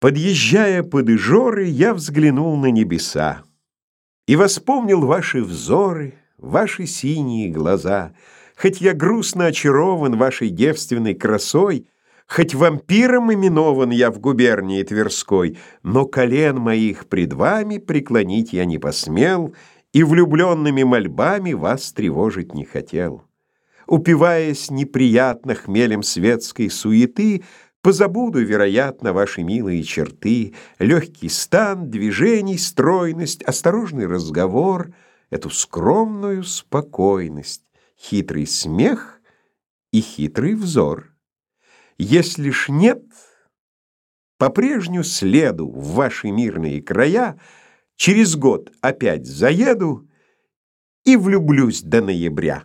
Подъезжая под Ижоры, я взглянул на небеса И воспомнил ваши взоры, ваши синие глаза. Хоть я грустно очарован вашей девственной красой, Хоть вампиром именован я в губернии Тверской, Но колен моих пред вами преклонить я не посмел И влюбленными мольбами вас тревожить не хотел. Упиваясь неприятно хмелем светской суеты, Позабуду, вероятно, ваши милые черты, легкий стан, движений, стройность, осторожный разговор, эту скромную спокойность, хитрый смех и хитрый взор. Если ж нет, по прежнему следу в ваши мирные края через год опять заеду и влюблюсь до ноября.